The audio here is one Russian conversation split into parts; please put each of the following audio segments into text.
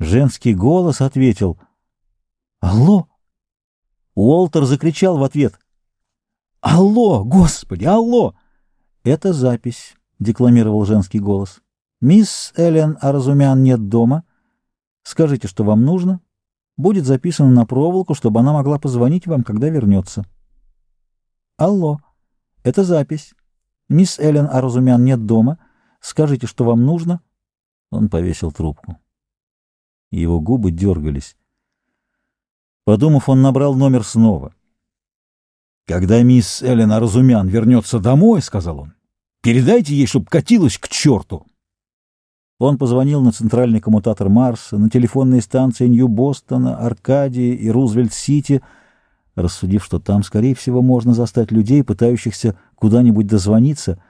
Женский голос ответил «Алло!» Уолтер закричал в ответ «Алло! Господи, алло!» «Это запись», — декламировал женский голос. «Мисс Эллен Аразумян нет дома. Скажите, что вам нужно. Будет записано на проволоку, чтобы она могла позвонить вам, когда вернется». «Алло! Это запись. Мисс Эллен Аразумян нет дома. Скажите, что вам нужно». Он повесил трубку. Его губы дергались. Подумав, он набрал номер снова. «Когда мисс Элена Разумян вернется домой, — сказал он, — передайте ей, чтоб катилась к черту!» Он позвонил на центральный коммутатор Марса, на телефонные станции Нью-Бостона, Аркадии и Рузвельт-Сити, рассудив, что там, скорее всего, можно застать людей, пытающихся куда-нибудь дозвониться,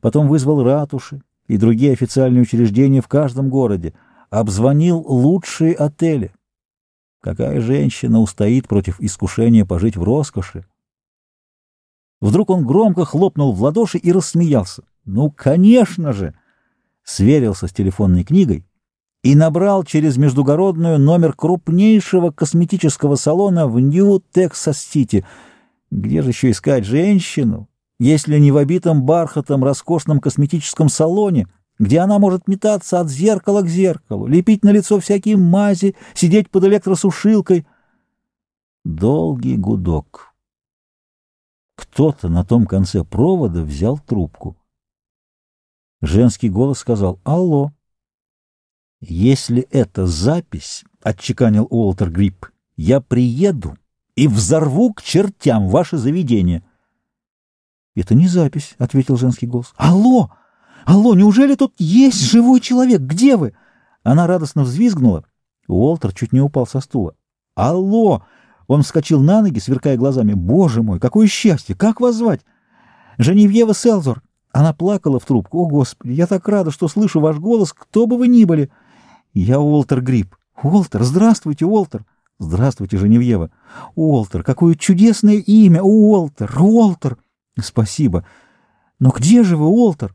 потом вызвал ратуши и другие официальные учреждения в каждом городе, обзвонил лучшие отели. Какая женщина устоит против искушения пожить в роскоши? Вдруг он громко хлопнул в ладоши и рассмеялся. Ну, конечно же! Сверился с телефонной книгой и набрал через междугородную номер крупнейшего косметического салона в Нью-Тексас-Сити. Где же еще искать женщину, если не в обитом бархатом роскошном косметическом салоне — где она может метаться от зеркала к зеркалу, лепить на лицо всякие мази, сидеть под электросушилкой. Долгий гудок. Кто-то на том конце провода взял трубку. Женский голос сказал «Алло». «Если это запись», — отчеканил Уолтер Грипп, — «я приеду и взорву к чертям ваше заведение». «Это не запись», — ответил женский голос. «Алло!» «Алло, неужели тут есть живой человек? Где вы?» Она радостно взвизгнула. Уолтер чуть не упал со стула. «Алло!» Он вскочил на ноги, сверкая глазами. «Боже мой, какое счастье! Как вас звать?» «Женевьева Селзор!» Она плакала в трубку. «О, Господи, я так рада, что слышу ваш голос, кто бы вы ни были!» «Я Уолтер Грипп». «Уолтер, здравствуйте, Уолтер!» «Здравствуйте, Женевьева!» «Уолтер, какое чудесное имя! Уолтер! Уолтер!» «Спасибо! Но где же вы, Уолтер?»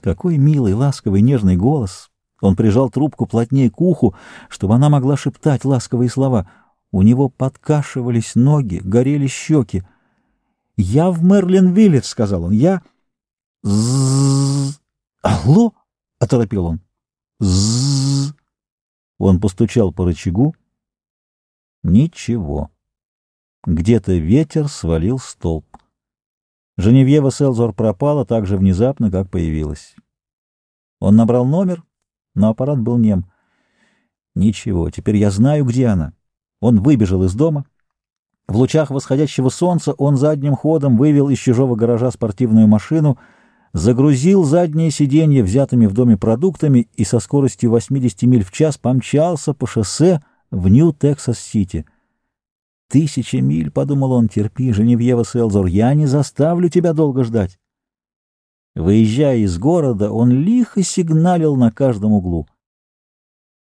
Какой милый, ласковый, нежный голос! Он прижал трубку плотнее к уху, чтобы она могла шептать ласковые слова. У него подкашивались ноги, горели щеки. «Я в Мерлин-Виллидж», — сказал он. «Я...» «Зззз...» «Алло?» — оторопел он. «Зззз...» Он постучал по рычагу. Ничего. Где-то ветер свалил столб. Женевьева Селзор пропала так же внезапно, как появилась. Он набрал номер, но аппарат был нем. Ничего, теперь я знаю, где она. Он выбежал из дома. В лучах восходящего солнца он задним ходом вывел из чужого гаража спортивную машину, загрузил заднее сиденье взятыми в доме продуктами и со скоростью 80 миль в час помчался по шоссе в Нью-Тексас-Сити. Тысячи миль, — подумал он, — терпи, Женевьева Селзор, я не заставлю тебя долго ждать. Выезжая из города, он лихо сигналил на каждом углу —